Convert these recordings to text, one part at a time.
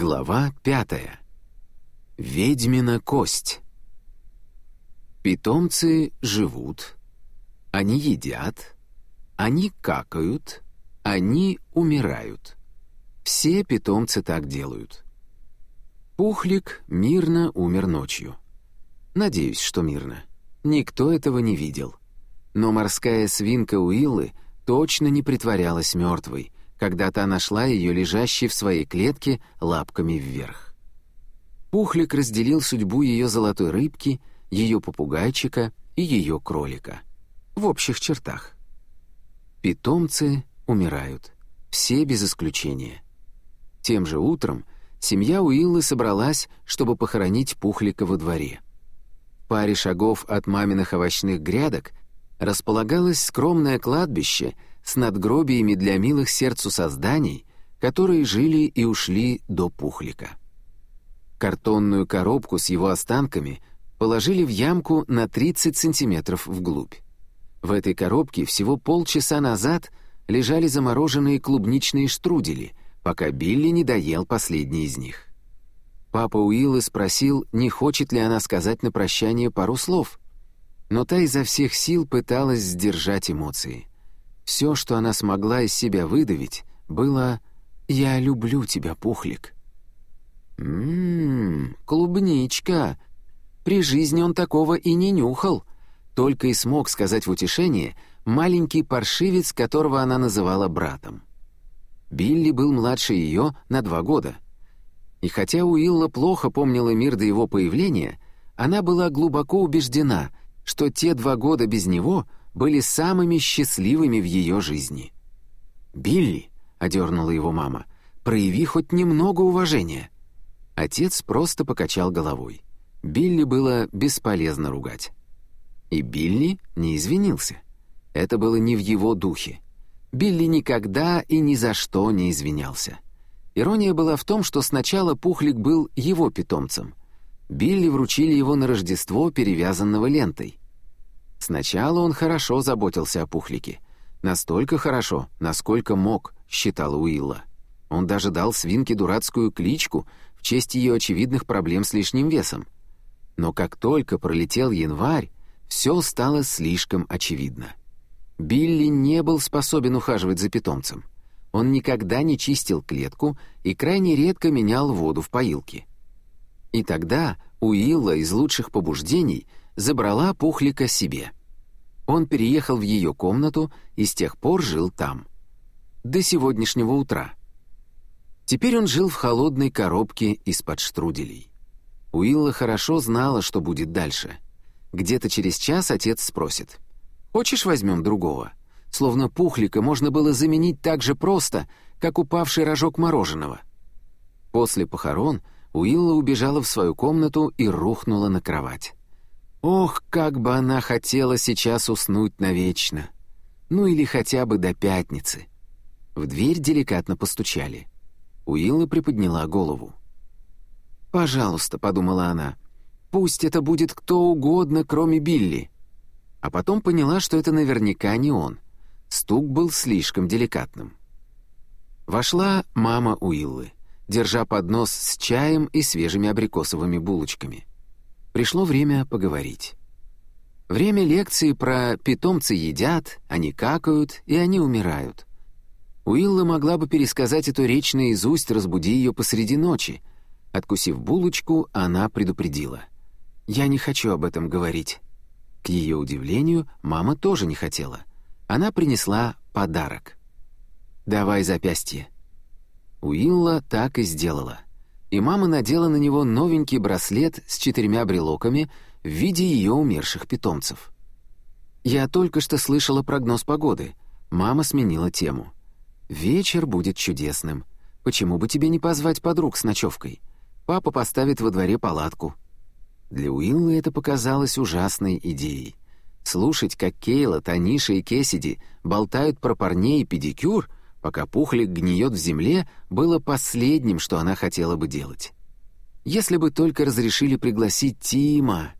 Глава пятая. Ведьмина кость. Питомцы живут, они едят, они какают, они умирают. Все питомцы так делают. Пухлик мирно умер ночью. Надеюсь, что мирно. Никто этого не видел. Но морская свинка Уиллы точно не притворялась мертвой, когда та нашла ее лежащей в своей клетке лапками вверх. Пухлик разделил судьбу ее золотой рыбки, ее попугайчика и ее кролика. В общих чертах. Питомцы умирают. Все без исключения. Тем же утром семья Уиллы собралась, чтобы похоронить Пухлика во дворе. В паре шагов от маминых овощных грядок располагалось скромное кладбище с надгробиями для милых сердцу созданий, которые жили и ушли до Пухлика. Картонную коробку с его останками положили в ямку на 30 сантиметров вглубь. В этой коробке всего полчаса назад лежали замороженные клубничные штрудели, пока Билли не доел последний из них. Папа Уиллы спросил, не хочет ли она сказать на прощание пару слов — но та изо всех сил пыталась сдержать эмоции. Все, что она смогла из себя выдавить, было «Я люблю тебя, Пухлик». «Ммм, клубничка!» При жизни он такого и не нюхал. Только и смог сказать в утешение маленький паршивец, которого она называла братом. Билли был младше ее на два года. И хотя Уилла плохо помнила мир до его появления, она была глубоко убеждена, что те два года без него были самыми счастливыми в ее жизни. «Билли», — одернула его мама, — «прояви хоть немного уважения». Отец просто покачал головой. Билли было бесполезно ругать. И Билли не извинился. Это было не в его духе. Билли никогда и ни за что не извинялся. Ирония была в том, что сначала Пухлик был его питомцем. Билли вручили его на Рождество, перевязанного лентой. Сначала он хорошо заботился о Пухлике. Настолько хорошо, насколько мог, считала Уилла. Он даже дал свинке дурацкую кличку в честь ее очевидных проблем с лишним весом. Но как только пролетел январь, все стало слишком очевидно. Билли не был способен ухаживать за питомцем. Он никогда не чистил клетку и крайне редко менял воду в поилке. И тогда Уилла из лучших побуждений забрала Пухлика себе. Он переехал в ее комнату и с тех пор жил там. До сегодняшнего утра. Теперь он жил в холодной коробке из-под штруделей. Уилла хорошо знала, что будет дальше. Где-то через час отец спросит. «Хочешь, возьмем другого?» Словно пухлика можно было заменить так же просто, как упавший рожок мороженого. После похорон Уилла убежала в свою комнату и рухнула на кровать. Ох, как бы она хотела сейчас уснуть навечно. Ну или хотя бы до пятницы. В дверь деликатно постучали. Уилла приподняла голову. «Пожалуйста», — подумала она, — «пусть это будет кто угодно, кроме Билли». А потом поняла, что это наверняка не он. Стук был слишком деликатным. Вошла мама Уиллы, держа поднос с чаем и свежими абрикосовыми булочками. Пришло время поговорить. Время лекции про «питомцы едят», «они какают» и «они умирают». Уилла могла бы пересказать эту речь наизусть, разбуди ее посреди ночи. Откусив булочку, она предупредила. «Я не хочу об этом говорить». К ее удивлению, мама тоже не хотела. Она принесла подарок. «Давай запястье». Уилла так и сделала и мама надела на него новенький браслет с четырьмя брелоками в виде ее умерших питомцев. «Я только что слышала прогноз погоды». Мама сменила тему. «Вечер будет чудесным. Почему бы тебе не позвать подруг с ночевкой? Папа поставит во дворе палатку». Для Уиллы это показалось ужасной идеей. Слушать, как Кейла, Таниша и Кесиди болтают про парней и педикюр — пока пухлик гниет в земле, было последним, что она хотела бы делать. Если бы только разрешили пригласить Тима.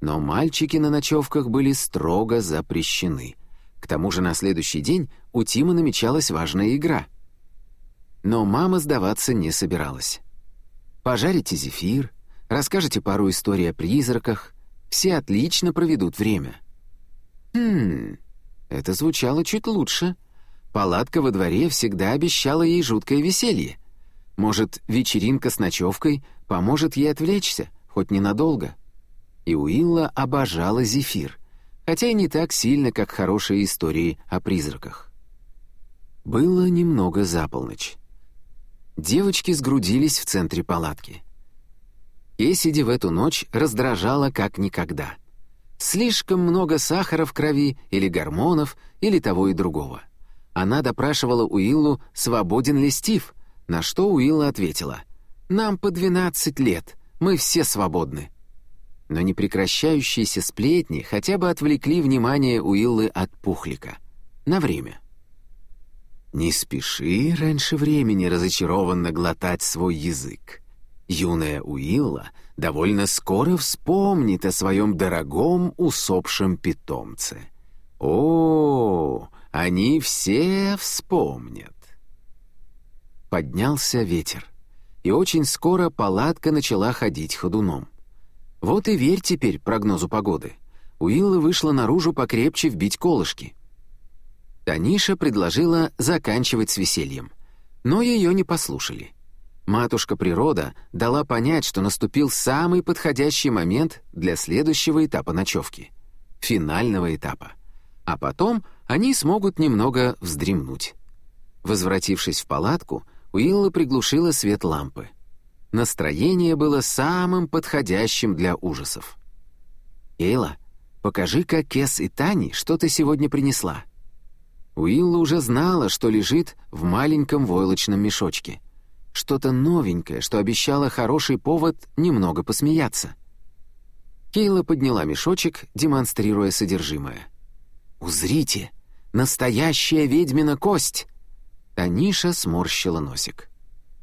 Но мальчики на ночевках были строго запрещены. К тому же на следующий день у Тима намечалась важная игра. Но мама сдаваться не собиралась. Пожарите зефир, расскажете пару историй о призраках. Все отлично проведут время. Хм, это звучало чуть лучше. Палатка во дворе всегда обещала ей жуткое веселье. Может, вечеринка с ночевкой поможет ей отвлечься, хоть ненадолго. И Уилла обожала зефир, хотя и не так сильно, как хорошие истории о призраках. Было немного за полночь. Девочки сгрудились в центре палатки. Эсиди в эту ночь раздражала как никогда. Слишком много сахара в крови или гормонов, или того и другого. Она допрашивала Уиллу, свободен ли Стив, на что Уилла ответила, «Нам по 12 лет, мы все свободны». Но непрекращающиеся сплетни хотя бы отвлекли внимание Уиллы от Пухлика. На время. Не спеши раньше времени разочарованно глотать свой язык. Юная Уилла довольно скоро вспомнит о своем дорогом усопшем питомце. О, они все вспомнят. Поднялся ветер, и очень скоро палатка начала ходить ходуном. Вот и верь теперь прогнозу погоды. Уилла вышла наружу покрепче вбить колышки — Таниша предложила заканчивать с весельем. Но ее не послушали. Матушка природа дала понять, что наступил самый подходящий момент для следующего этапа ночевки — финального этапа. А потом они смогут немного вздремнуть. Возвратившись в палатку, Уилла приглушила свет лампы. Настроение было самым подходящим для ужасов. «Кейла, покажи, как Кес и Тани что ты сегодня принесла», Уилла уже знала, что лежит в маленьком войлочном мешочке. Что-то новенькое, что обещало хороший повод немного посмеяться. Кейла подняла мешочек, демонстрируя содержимое. «Узрите! Настоящая ведьмина кость!» Таниша сморщила носик.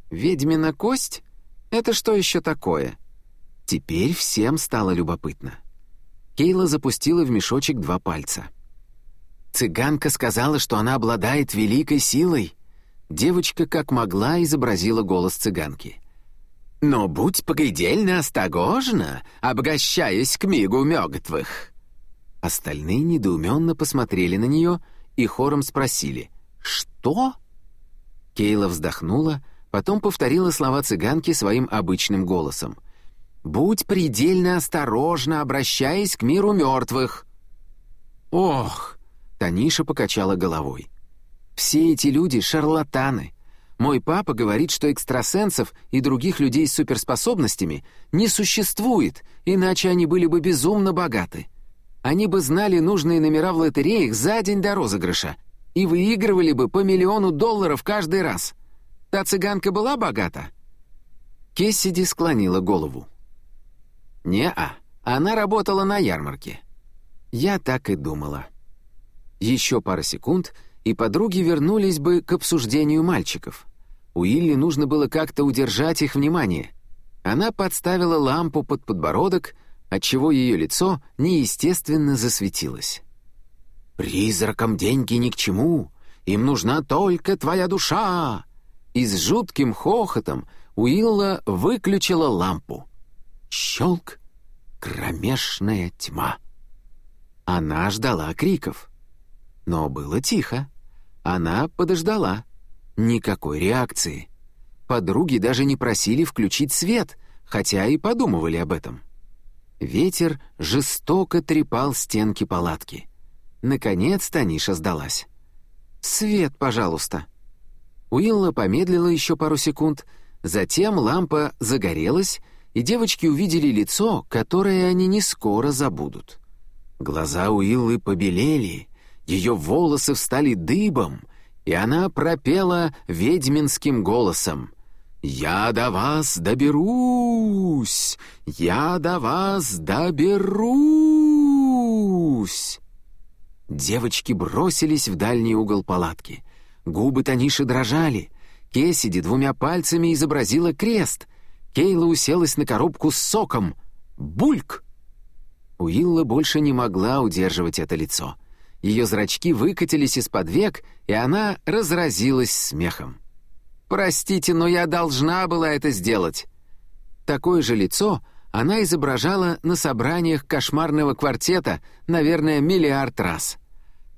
«Ведьмина кость? Это что еще такое?» Теперь всем стало любопытно. Кейла запустила в мешочек два пальца — Цыганка сказала, что она обладает великой силой. Девочка как могла изобразила голос цыганки. «Но будь погидельно осторожна, обращаясь к мигу мёгтвых». Остальные недоуменно посмотрели на нее и хором спросили «Что?». Кейла вздохнула, потом повторила слова цыганки своим обычным голосом. «Будь предельно осторожна, обращаясь к миру мертвых». «Ох!» Таниша покачала головой. «Все эти люди — шарлатаны. Мой папа говорит, что экстрасенсов и других людей с суперспособностями не существует, иначе они были бы безумно богаты. Они бы знали нужные номера в лотереях за день до розыгрыша и выигрывали бы по миллиону долларов каждый раз. Та цыганка была богата?» Кессиди склонила голову. «Не-а, она работала на ярмарке». «Я так и думала». Еще пара секунд, и подруги вернулись бы к обсуждению мальчиков. У Илли нужно было как-то удержать их внимание. Она подставила лампу под подбородок, отчего ее лицо неестественно засветилось. «Призракам деньги ни к чему, им нужна только твоя душа!» И с жутким хохотом Уилла выключила лампу. Щелк, кромешная тьма. Она ждала криков. Но было тихо. Она подождала. Никакой реакции. Подруги даже не просили включить свет, хотя и подумывали об этом. Ветер жестоко трепал стенки палатки. Наконец Таниша сдалась. «Свет, пожалуйста». Уилла помедлила еще пару секунд, затем лампа загорелась, и девочки увидели лицо, которое они не скоро забудут. Глаза Уиллы побелели, ее волосы встали дыбом, и она пропела ведьминским голосом. «Я до вас доберусь! Я до вас доберусь!» Девочки бросились в дальний угол палатки. Губы Таниши дрожали. Кесиди двумя пальцами изобразила крест. Кейла уселась на коробку с соком. Бульк! Уилла больше не могла удерживать это лицо — ее зрачки выкатились из-под век, и она разразилась смехом. «Простите, но я должна была это сделать». Такое же лицо она изображала на собраниях кошмарного квартета, наверное, миллиард раз.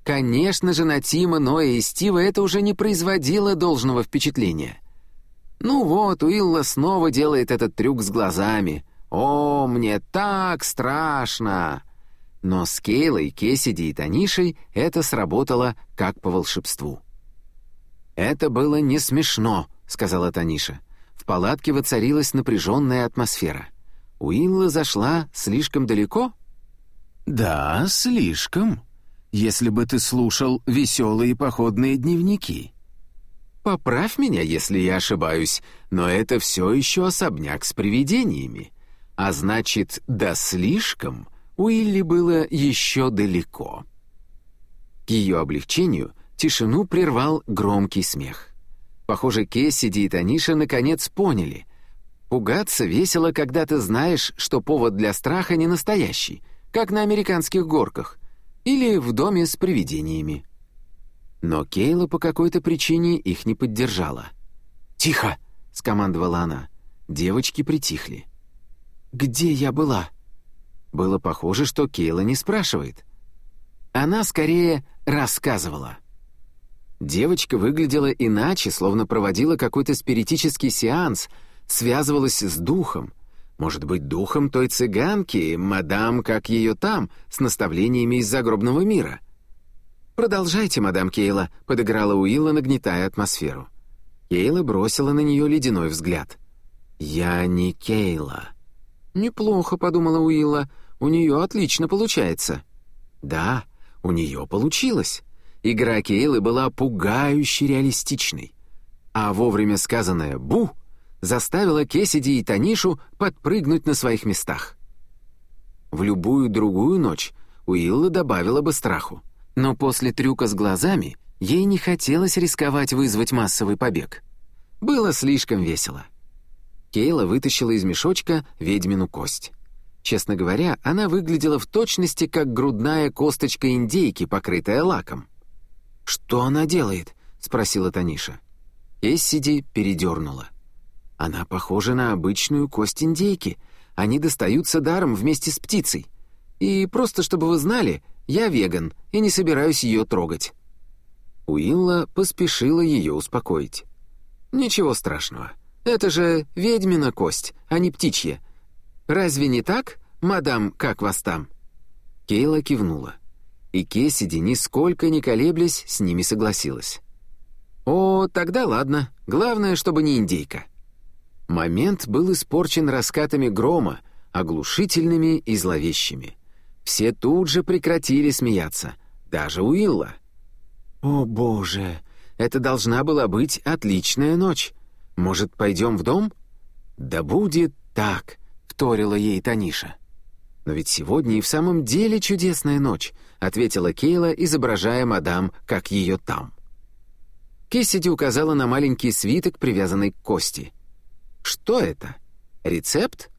Конечно же, на Тима, Ноя и Стива это уже не производило должного впечатления. Ну вот, Уилла снова делает этот трюк с глазами. «О, мне так страшно!» Но с Кейлой, Кесиди и Танишей это сработало как по волшебству. «Это было не смешно», — сказала Таниша. В палатке воцарилась напряженная атмосфера. Уилла зашла слишком далеко? «Да, слишком. Если бы ты слушал веселые походные дневники». «Поправь меня, если я ошибаюсь, но это все еще особняк с привидениями. А значит, да слишком Уилли было еще далеко». К ее облегчению тишину прервал громкий смех. Похоже, Кессиди и Таниша наконец поняли. Пугаться весело, когда ты знаешь, что повод для страха не настоящий, как на американских горках или в доме с привидениями. Но Кейла по какой-то причине их не поддержала. «Тихо!» — скомандовала она. Девочки притихли. «Где я была?» Было похоже, что Кейла не спрашивает. Она скорее рассказывала. Девочка выглядела иначе, словно проводила какой-то спиритический сеанс, связывалась с духом. Может быть, духом той цыганки, мадам, как ее там, с наставлениями из загробного мира. «Продолжайте, мадам Кейла», — подыграла Уилла, нагнетая атмосферу. Кейла бросила на нее ледяной взгляд. «Я не Кейла». «Неплохо», — подумала Уилла, — «у нее отлично получается». «Да, у нее получилось». Игра Кейлы была пугающе реалистичной. А вовремя сказанное «бу» заставило Кесиди и Танишу подпрыгнуть на своих местах. В любую другую ночь Уилла добавила бы страху. Но после трюка с глазами ей не хотелось рисковать вызвать массовый побег. Было слишком весело. Кейла вытащила из мешочка ведьмину кость. Честно говоря, она выглядела в точности как грудная косточка индейки, покрытая лаком. «Что она делает?» — спросила Таниша. Эссиди передернула. «Она похожа на обычную кость индейки. Они достаются даром вместе с птицей. И просто чтобы вы знали, я веган и не собираюсь ее трогать». Уилла поспешила ее успокоить. «Ничего страшного. Это же ведьмина кость, а не птичья. Разве не так, мадам, как вас там?» Кейла кивнула и Кесиди, нисколько не колеблясь, с ними согласилась. «О, тогда ладно, главное, чтобы не индейка». Момент был испорчен раскатами грома, оглушительными и зловещими. Все тут же прекратили смеяться, даже Уилла. «О, боже, это должна была быть отличная ночь. Может, пойдем в дом?» «Да будет так», — вторила ей Таниша. «Но ведь сегодня и в самом деле чудесная ночь», — ответила Кейла, изображая мадам, как ее там. Кессиди указала на маленький свиток, привязанный к кости. «Что это? Рецепт?»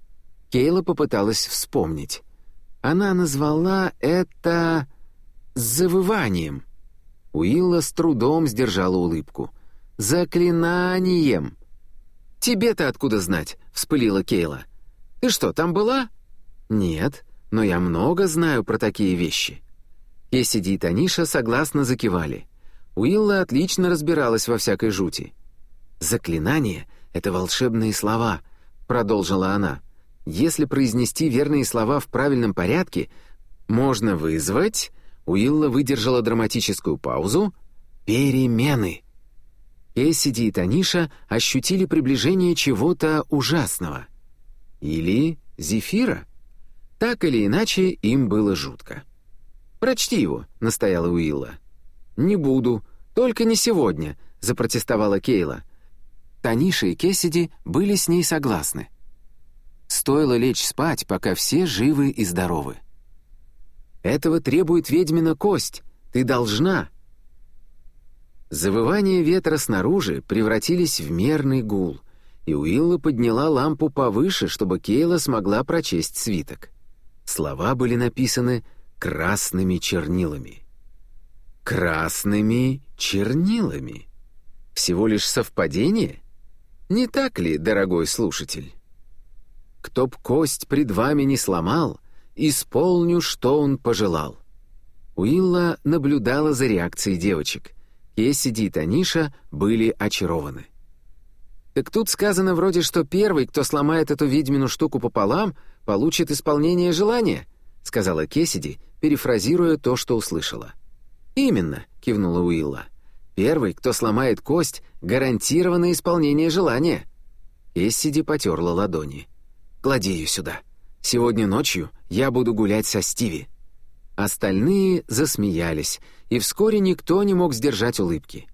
Кейла попыталась вспомнить. Она назвала это... завыванием. Уилла с трудом сдержала улыбку. «Заклинанием!» «Тебе-то откуда знать?» — вспылила Кейла. «Ты что, там была?» «Нет, но я много знаю про такие вещи». Кесиди и Таниша согласно закивали. Уилла отлично разбиралась во всякой жути. «Заклинание — это волшебные слова», — продолжила она. «Если произнести верные слова в правильном порядке, можно вызвать...» Уилла выдержала драматическую паузу. «Перемены». Кесиди и Таниша ощутили приближение чего-то ужасного. Или зефира. Так или иначе, им было жутко. «Прочти его», — настояла Уилла. «Не буду, только не сегодня», — запротестовала Кейла. Таниша и Кессиди были с ней согласны. Стоило лечь спать, пока все живы и здоровы. «Этого требует ведьмина кость. Ты должна». Завывания ветра снаружи превратились в мерный гул, и Уилла подняла лампу повыше, чтобы Кейла смогла прочесть свиток. Слова были написаны красными чернилами. Красными чернилами? Всего лишь совпадение? Не так ли, дорогой слушатель? кто б кость пред вами не сломал, исполню, что он пожелал». Уилла наблюдала за реакцией девочек. Кессиди и Таниша были очарованы. «Так тут сказано вроде, что первый, кто сломает эту ведьмину штуку пополам, получит исполнение желания», — сказала Кессиди, перефразируя то, что услышала. «Именно», — кивнула Уилла. «Первый, кто сломает кость, гарантированное исполнение желания». Кессиди потерла ладони. «Клади ее сюда. Сегодня ночью я буду гулять со Стиви». Остальные засмеялись, и вскоре никто не мог сдержать улыбки.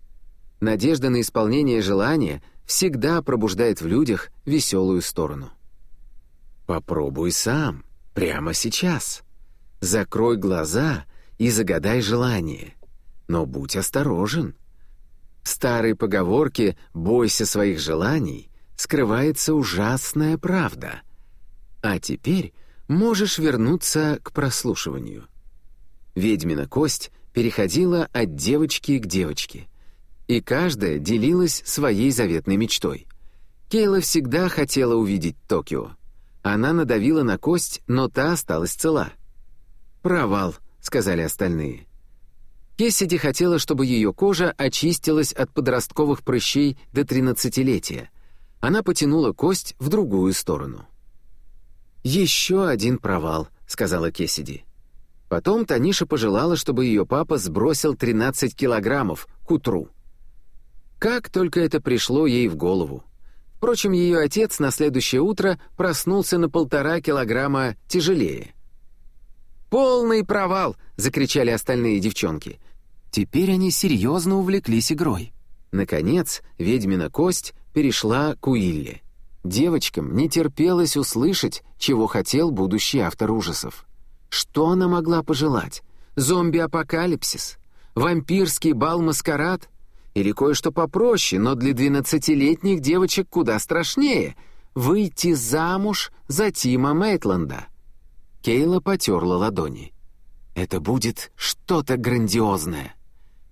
Надежда на исполнение желания всегда пробуждает в людях веселую сторону. Попробуй сам, прямо сейчас. Закрой глаза и загадай желание. Но будь осторожен. В старой поговорке «бойся своих желаний» скрывается ужасная правда. А теперь можешь вернуться к прослушиванию. Ведьмина кость переходила от девочки к девочке, и каждая делилась своей заветной мечтой. Кейла всегда хотела увидеть Токио. Она надавила на кость, но та осталась цела. «Провал», — сказали остальные. Кессиди хотела, чтобы ее кожа очистилась от подростковых прыщей до тринадцатилетия. Она потянула кость в другую сторону. «Еще один провал», — сказала Кессиди. Потом Таниша пожелала, чтобы ее папа сбросил 13 килограммов к утру. Как только это пришло ей в голову. Впрочем, ее отец на следующее утро проснулся на полтора килограмма тяжелее. «Полный провал!» — закричали остальные девчонки. Теперь они серьезно увлеклись игрой. Наконец, ведьмина кость перешла к Уилле. Девочкам не терпелось услышать, чего хотел будущий автор ужасов. Что она могла пожелать? Зомби-апокалипсис? Вампирский бал-маскарад? Или кое-что попроще, но для двенадцатилетних девочек куда страшнее — выйти замуж за Тима Мейтланда? Кейла потерла ладони. «Это будет что-то грандиозное».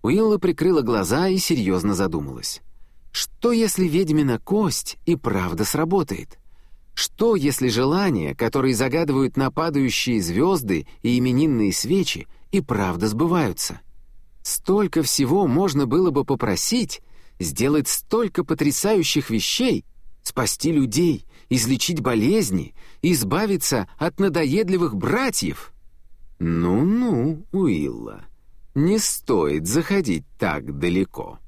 Уилла прикрыла глаза и серьезно задумалась. «Что, если ведьмина кость и правда сработает?» Что, если желания, которые загадывают нападающие звезды и именинные свечи, и правда сбываются? Столько всего можно было бы попросить, сделать столько потрясающих вещей, спасти людей, излечить болезни, избавиться от надоедливых братьев. Ну-ну, Уилла, не стоит заходить так далеко.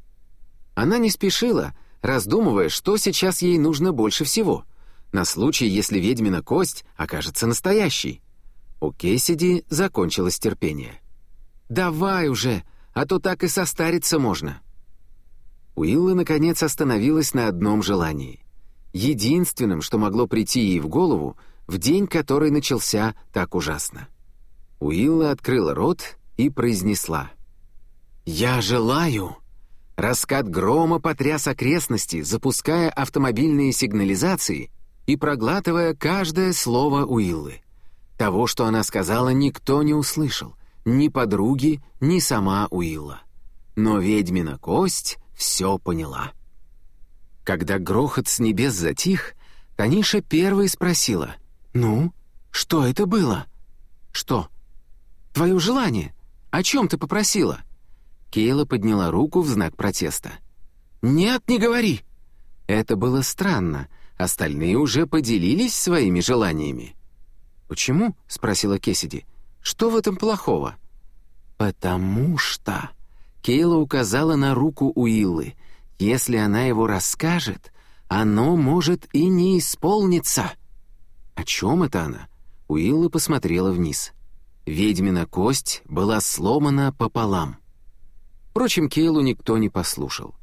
Она не спешила, раздумывая, что сейчас ей нужно больше всего — на случай, если ведьмина кость окажется настоящей. У Кейсиди закончилось терпение. «Давай уже, а то так и состариться можно». Уилла, наконец, остановилась на одном желании. Единственным, что могло прийти ей в голову в день, который начался так ужасно. Уилла открыла рот и произнесла. «Я желаю...» Раскат грома потряс окрестности, запуская автомобильные сигнализации и проглатывая каждое слово Уиллы. Того, что она сказала, никто не услышал, ни подруги, ни сама Уилла. Но ведьмина кость все поняла. Когда грохот с небес затих, Таниша первой спросила, «Ну, что это было?» «Что?» «Твое желание? О чем ты попросила?» Кейла подняла руку в знак протеста. «Нет, не говори!» Это было странно, Остальные уже поделились своими желаниями. «Почему?» — спросила Кесиди. «Что в этом плохого?» «Потому что...» Кейла указала на руку Уиллы. «Если она его расскажет, оно может и не исполниться». «О чем это она?» Уилла посмотрела вниз. Ведьмина кость была сломана пополам. Впрочем, Кейлу никто не послушал.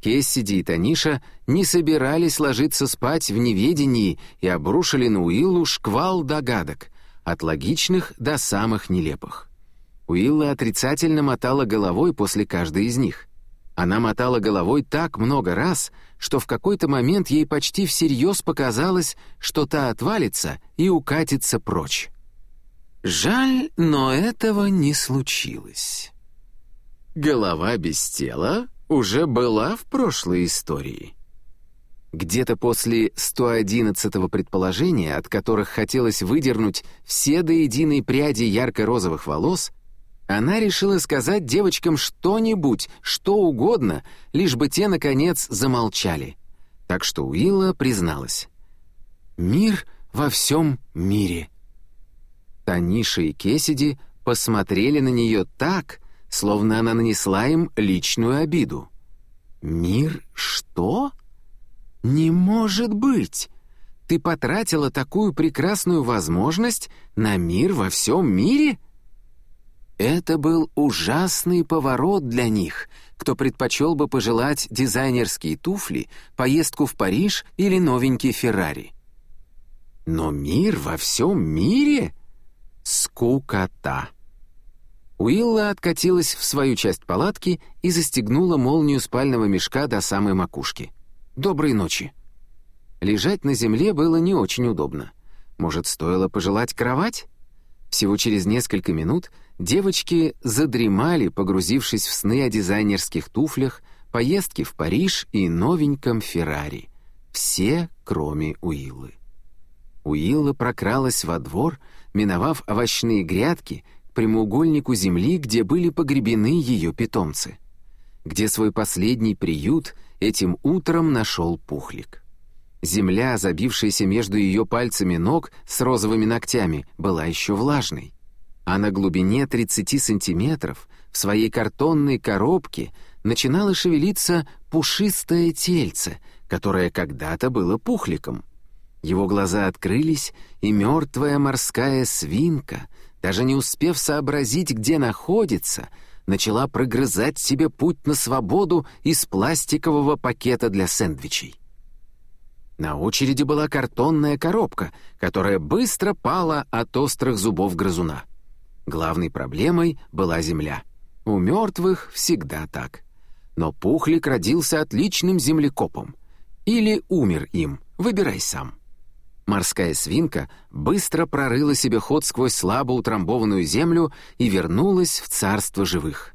Кессиди и Таниша не собирались ложиться спать в неведении и обрушили на Уиллу шквал догадок, от логичных до самых нелепых. Уилла отрицательно мотала головой после каждой из них. Она мотала головой так много раз, что в какой-то момент ей почти всерьез показалось, что та отвалится и укатится прочь. Жаль, но этого не случилось. Голова без тела уже была в прошлой истории. Где-то после 111-го предположения, от которых хотелось выдернуть все до единой пряди ярко-розовых волос, она решила сказать девочкам что-нибудь, что угодно, лишь бы те, наконец, замолчали. Так что Уилла призналась. «Мир во всем мире». Таниша и Кесиди посмотрели на нее так, словно она нанесла им личную обиду. «Мир что?» «Не может быть! Ты потратила такую прекрасную возможность на мир во всем мире?» Это был ужасный поворот для них, кто предпочел бы пожелать дизайнерские туфли, поездку в Париж или новенький Феррари. Но мир во всем мире? Скукота. Уилла откатилась в свою часть палатки и застегнула молнию спального мешка до самой макушки. «Доброй ночи». Лежать на земле было не очень удобно. Может, стоило пожелать кровать? Всего через несколько минут девочки задремали, погрузившись в сны о дизайнерских туфлях, поездке в Париж и новеньком Феррари. Все, кроме Уиллы. Уилла прокралась во двор, миновав овощные грядки, к прямоугольнику земли, где были погребены ее питомцы. Где свой последний приют этим утром нашел пухлик. Земля, забившаяся между ее пальцами ног с розовыми ногтями, была еще влажной. А на глубине 30 сантиметров в своей картонной коробке начинало шевелиться пушистое тельце, которое когда-то было пухликом. Его глаза открылись, и мертвая морская свинка, даже не успев сообразить, где находится, начала прогрызать себе путь на свободу из пластикового пакета для сэндвичей. На очереди была картонная коробка, которая быстро пала от острых зубов грызуна. Главной проблемой была земля. У мертвых всегда так. Но Пухлик родился отличным землекопом. Или умер им, выбирай сам. Морская свинка быстро прорыла себе ход сквозь слабо утрамбованную землю и вернулась в царство живых.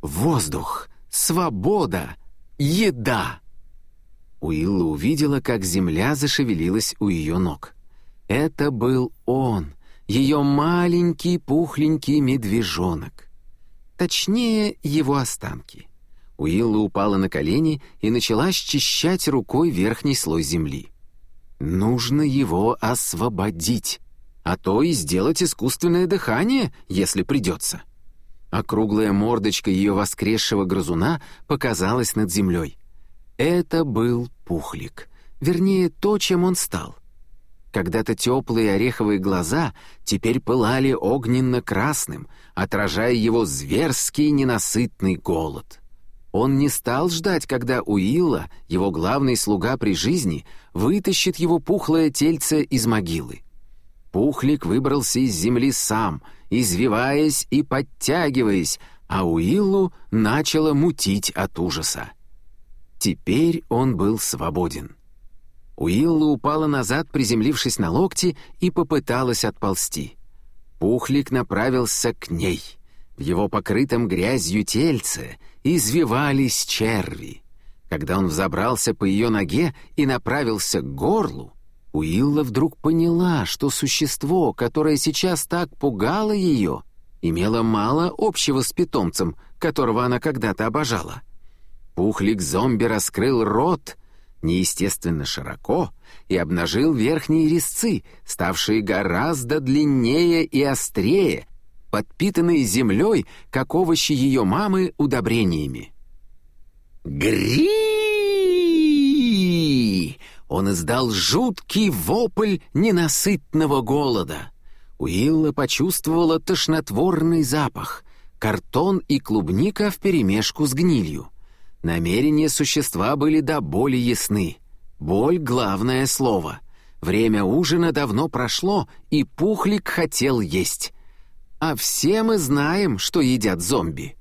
Воздух, свобода, еда. Уилла увидела, как земля зашевелилась у ее ног. Это был он, ее маленький пухленький медвежонок. Точнее, его останки. Уилла упала на колени и начала счищать рукой верхний слой земли. Нужно его освободить, а то и сделать искусственное дыхание, если придется. Округлая мордочка ее воскресшего грызуна показалась над землей. Это был пухлик, вернее, то, чем он стал. Когда-то теплые ореховые глаза теперь пылали огненно-красным, отражая его зверский ненасытный голод. Он не стал ждать, когда Уилла, его главный слуга при жизни, вытащит его пухлое тельце из могилы. Пухлик выбрался из земли сам, извиваясь и подтягиваясь, а Уиллу начало мутить от ужаса. Теперь он был свободен. Уилла упала назад, приземлившись на локти, и попыталась отползти. Пухлик направился к ней. В его покрытом грязью тельце извивались черви. Когда он взобрался по ее ноге и направился к горлу, Уилла вдруг поняла, что существо, которое сейчас так пугало ее, имело мало общего с питомцем, которого она когда-то обожала — Пухлик-зомби раскрыл рот неестественно широко и обнажил верхние резцы, ставшие гораздо длиннее и острее, подпитанные землей, как овощи ее мамы, удобрениями. «Гри!» Он издал жуткий вопль ненасытного голода. Уилла почувствовала тошнотворный запах, картон и клубника вперемешку с гнилью. Намерения существа были до боли ясны. Боль — главное слово. Время ужина давно прошло, и Пухлик хотел есть. А все мы знаем, что едят зомби.